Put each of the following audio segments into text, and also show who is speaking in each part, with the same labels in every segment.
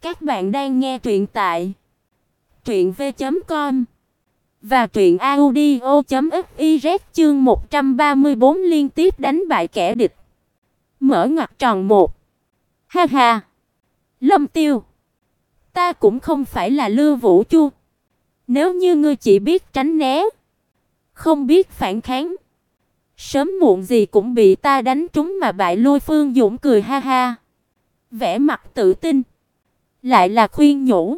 Speaker 1: Các bạn đang nghe truyện tại truyện v.com và truyện audio.fiz chương 134 liên tiếp đánh bại kẻ địch. Mở ngoặc tròn một. Ha ha. Lâm Tiêu, ta cũng không phải là Lưu Vũ Chu. Nếu như ngươi chỉ biết tránh né, không biết phản kháng, sớm muộn gì cũng bị ta đánh trúng mà bại lui Phương Dũng cười ha ha. Vẻ mặt tự tin, lại là khuyên nhủ.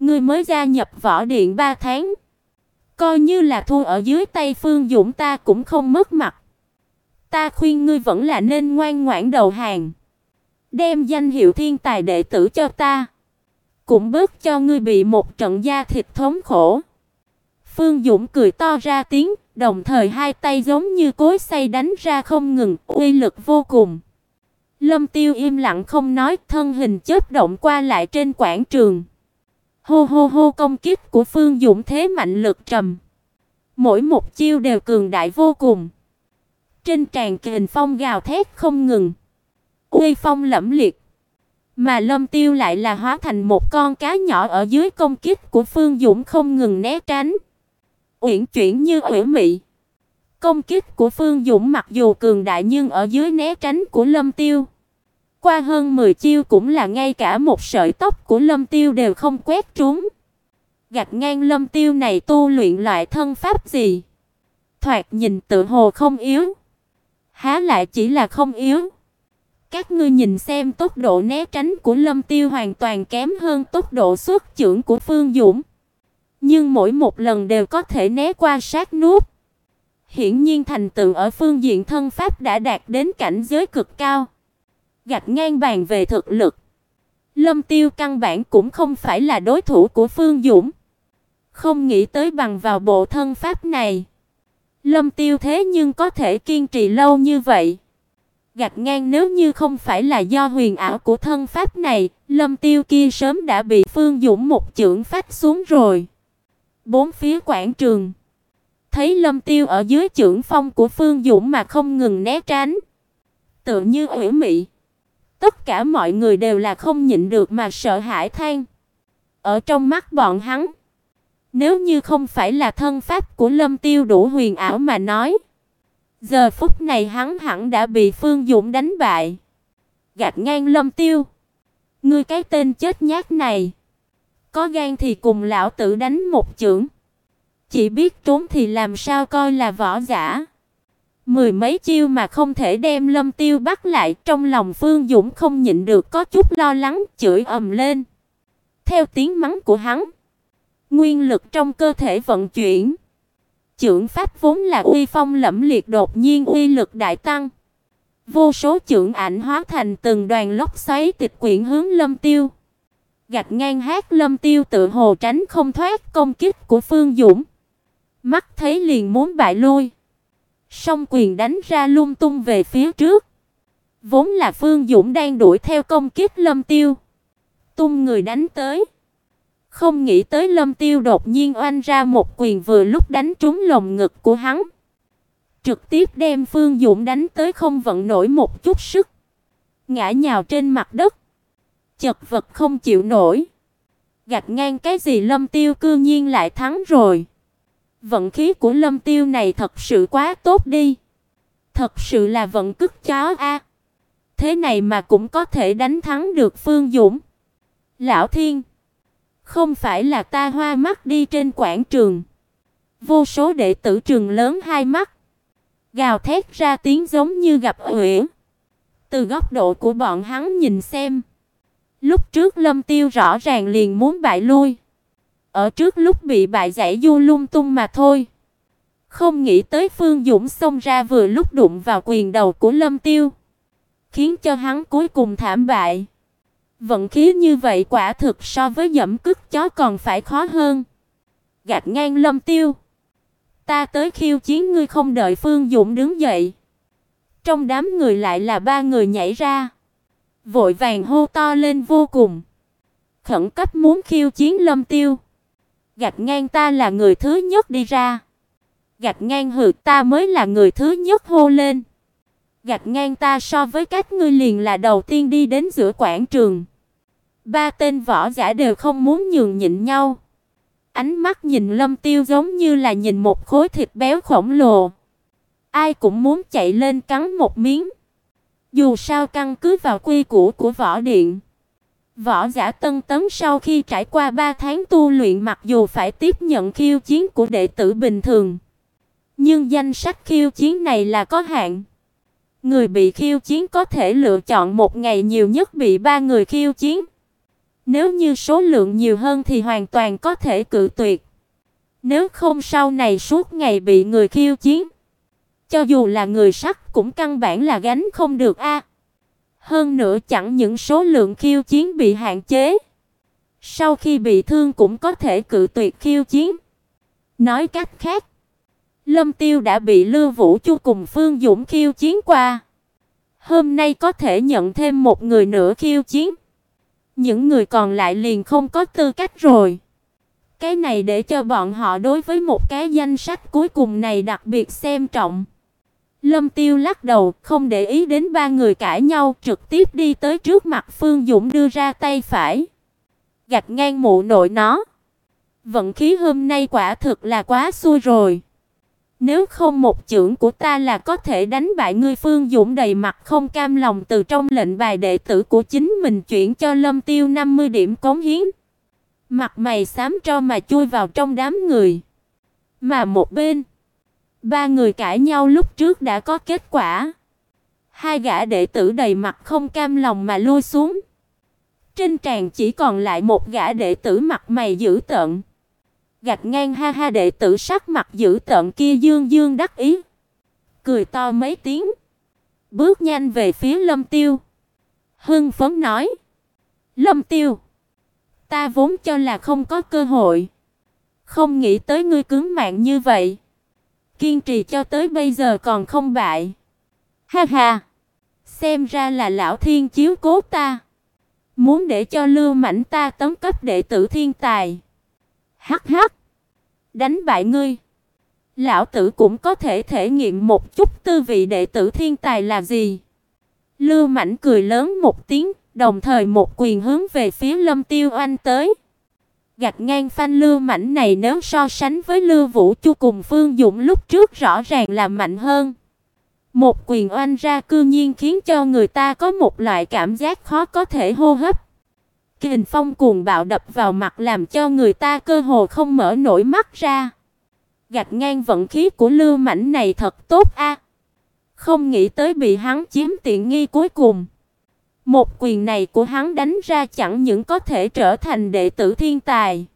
Speaker 1: Ngươi mới gia nhập võ điện 3 tháng, coi như là thua ở dưới tay Phương Dũng ta cũng không mất mặt. Ta khuyên ngươi vẫn là nên ngoan ngoãn đầu hàng, đem danh hiệu thiên tài đệ tử cho ta, cũng bớt cho ngươi bị một trận da thịt thống khổ. Phương Dũng cười to ra tiếng, đồng thời hai tay giống như cối xay đánh ra không ngừng, uy lực vô cùng. Lâm Tiêu im lặng không nói, thân hình chớp động qua lại trên quảng trường. Hô hô hô công kích của Phương Dũng thế mạnh lực trầm. Mỗi một chiêu đều cường đại vô cùng. Trên tràn kình phong gào thét không ngừng. Uy phong lẫm liệt. Mà Lâm Tiêu lại là hóa thành một con cá nhỏ ở dưới công kích của Phương Dũng không ngừng né tránh. Uyển chuyển như uyển mị. Công kích của Phương Dũng mặc dù cường đại nhưng ở dưới né tránh của Lâm Tiêu. Qua hơn 10 chiêu cũng là ngay cả một sợi tóc của Lâm Tiêu đều không quét trúng. Gạt ngang Lâm Tiêu này tu luyện loại thân pháp gì? Thoạt nhìn tự hồ không yếu. Há lại chỉ là không yếu. Các ngươi nhìn xem tốc độ né tránh của Lâm Tiêu hoàn toàn kém hơn tốc độ xuất chưởng của Phương Dũng. Nhưng mỗi một lần đều có thể né qua sát nút. Hiển nhiên thành tựu ở phương diện thân pháp đã đạt đến cảnh giới cực cao. Gạch ngang bàn về thực lực. Lâm Tiêu căn bản cũng không phải là đối thủ của Phương Dũng. Không nghĩ tới bằng vào bộ thân pháp này. Lâm Tiêu thế nhưng có thể kiên trì lâu như vậy. Gạch ngang nếu như không phải là do huyền ảo của thân pháp này, Lâm Tiêu kia sớm đã bị Phương Dũng một chưởng phách xuống rồi. Bốn phía quảng trường, thấy Lâm Tiêu ở dưới chưởng phong của Phương Dũng mà không ngừng né tránh, tự như ủy mị. Tất cả mọi người đều là không nhịn được mà sợ hãi than. Ở trong mắt bọn hắn, nếu như không phải là thân pháp của Lâm Tiêu đủ huyền ảo mà nói, giờ phút này hắn hẳn đã bị Phương Dũng đánh bại. Gạt ngang Lâm Tiêu, ngươi cái tên chết nhát này, có gan thì cùng lão tử đánh một chưởng. Chỉ biết trốn thì làm sao coi là võ giả. Mười mấy chiêu mà không thể đem Lâm Tiêu bắt lại, trong lòng Phương Dũng không nhịn được có chút lo lắng, chửi ầm lên. Theo tiếng mắng của hắn, nguyên lực trong cơ thể vận chuyển. Chưởng pháp vốn là uy phong lẫm liệt đột nhiên uy lực đại tăng. Vô số chưởng ảnh hóa thành từng đoàn lốc xoáy tịch quyển hướng Lâm Tiêu. gạt ngang hát Lâm Tiêu tự hồ tránh không thoát công kích của Phương Dũng. Mắt thấy liền muốn bại lui. Song quyền đánh ra lung tung về phía trước. Vốn là Phương Dũng đang đuổi theo công kích Lâm Tiêu. Tung người đánh tới. Không nghĩ tới Lâm Tiêu đột nhiên oanh ra một quyền vừa lúc đánh trúng lồng ngực của hắn. Trực tiếp đem Phương Dũng đánh tới không vận nổi một chút sức. Ngã nhào trên mặt đất. Chật vật không chịu nổi. Gạt ngang cái gì Lâm Tiêu cư nhiên lại thắng rồi. Vận khí của Lâm Tiêu này thật sự quá tốt đi. Thật sự là vận cức chó a. Thế này mà cũng có thể đánh thắng được Phương Dũng. Lão Thiên, không phải là ta hoa mắt đi trên quảng trường. Vô số đệ tử trường lớn hai mắt, gào thét ra tiếng giống như gặp uyển. Từ góc độ của bọn hắn nhìn xem, lúc trước Lâm Tiêu rõ ràng liền muốn bại lui. Ở trước lúc bị bại giải du lung tung mà thôi. Không nghĩ tới Phương Dũng xông ra vừa lúc đụng vào quyền đầu của Lâm Tiêu, khiến cho hắn cuối cùng thảm bại. Vận khí như vậy quả thực so với dẫm cứt chó còn phải khó hơn. Gạt ngang Lâm Tiêu, ta tới khiêu chiến ngươi không đợi Phương Dũng đứng dậy. Trong đám người lại là ba người nhảy ra, vội vàng hô to lên vô cùng, khẩn cấp muốn khiêu chiến Lâm Tiêu. Gạt ngang ta là người thứ nhất đi ra. Gạt ngang hừ, ta mới là người thứ nhất hô lên. Gạt ngang ta so với các ngươi liền là đầu tiên đi đến giữa quảng trường. Ba tên võ giả đều không muốn nhường nhịn nhau. Ánh mắt nhìn Lâm Tiêu giống như là nhìn một khối thịt béo khổng lồ. Ai cũng muốn chạy lên cắn một miếng. Dù sao căn cứ vào quy củ của võ điện. Võ giả Tân Tấn sau khi trải qua 3 tháng tu luyện mặc dù phải tiếp nhận khiêu chiến của đệ tử bình thường, nhưng danh sách khiêu chiến này là có hạn. Người bị khiêu chiến có thể lựa chọn một ngày nhiều nhất bị ba người khiêu chiến. Nếu như số lượng nhiều hơn thì hoàn toàn có thể cự tuyệt. Nếu không sau này suốt ngày bị người khiêu chiến, cho dù là người sắc cũng căn bản là gánh không được a. Hơn nữa chẳng những số lượng khiêu chiến bị hạn chế, sau khi bị thương cũng có thể cự tuyệt khiêu chiến. Nói cách khác, Lâm Tiêu đã bị Lưu Vũ Chu cùng Phương Dũng khiêu chiến qua. Hôm nay có thể nhận thêm một người nữa khiêu chiến. Những người còn lại liền không có tư cách rồi. Cái này để cho bọn họ đối với một cái danh sách cuối cùng này đặc biệt xem trọng. Lâm Tiêu lắc đầu, không để ý đến ba người cãi nhau, trực tiếp đi tới trước mặt Phương Dũng đưa ra tay phải, gạch ngang mụ nội nó. Vận khí hôm nay quả thực là quá xui rồi. Nếu không một chưởng của ta là có thể đánh bại ngươi Phương Dũng đầy mặt không cam lòng từ trong lệnh bài đệ tử của chính mình chuyển cho Lâm Tiêu 50 điểm cống hiến. Mặt mày xám cho mà chui vào trong đám người. Mà một bên, ba người cãi nhau lúc trước đã có kết quả. Hai gã đệ tử đầy mặt không cam lòng mà lui xuống. Trên tràng chỉ còn lại một gã đệ tử mặt mày dữ tợn gạt ngang ha ha đệ tử sắc mặt dữ tợn kia dương dương đắc ý, cười to mấy tiếng, bước nhanh về phía Lâm Tiêu. Hưng phấn nói: "Lâm Tiêu, ta vốn cho là không có cơ hội, không nghĩ tới ngươi cứng mạng như vậy, kiên trì cho tới bây giờ còn không bại." Ha ha, xem ra là lão thiên chiếu cố ta, muốn để cho Lưu Mạnh ta tấn cấp đệ tử thiên tài. Hắc hắc. Đánh bại ngươi, lão tử cũng có thể thể nghiệm một chút tư vị đệ tử thiên tài là gì. Lưu Mạnh cười lớn một tiếng, đồng thời một quyền hướng về phía Lâm Tiêu Anh tới. Gạch ngang phanh Lưu mạnh này nếu so sánh với Lưu Vũ Chu cùng Phương Dũng lúc trước rõ ràng là mạnh hơn. Một quyền oanh ra cư nhiên khiến cho người ta có một loại cảm giác khó có thể hô hấp. Kình phong cuồng bạo đập vào mặt làm cho người ta cơ hồ không mở nổi mắt ra. Gạch ngang vận khí của Lưu mạnh này thật tốt a. Không nghĩ tới bị hắn chiếm tiện nghi cuối cùng. Một quyền này của hắn đánh ra chẳng những có thể trở thành đệ tử thiên tài,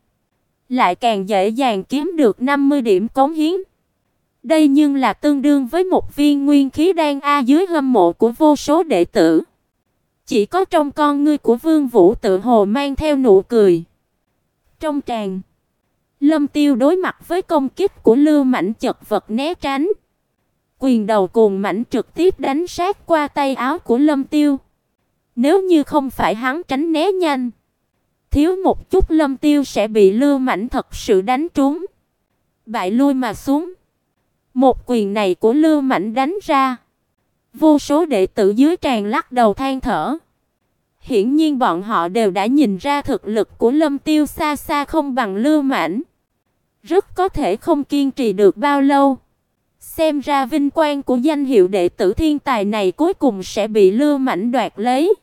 Speaker 1: lại càng dễ dàng kiếm được 50 điểm cống hiến. Đây nhưng là tương đương với một viên nguyên khí đan a dưới hâm mộ của vô số đệ tử. Chỉ có trong con ngươi của Vương Vũ tự hồ mang theo nụ cười. Trong tràng Lâm Tiêu đối mặt với công kích của Lưu Mạnh chật vật né tránh. Quyền đầu cuồng mãnh trực tiếp đánh sát qua tay áo của Lâm Tiêu. Nếu như không phải hắn tránh né nhanh, thiếu một chút Lâm Tiêu sẽ bị Lưu Mạnh thật sự đánh trúng, bại lui mà xuống. Một quyền này của Lưu Mạnh đánh ra, Vô số đệ tử dưới tràn lắc đầu than thở. Hiển nhiên bọn họ đều đã nhìn ra thực lực của Lâm Tiêu xa xa không bằng Lưu mạnh, Rất có thể không kiên trì được bao lâu. Xem ra vinh quang của danh hiệu đệ tử thiên tài này cuối cùng sẽ bị Lưu mạnh đoạt lấy.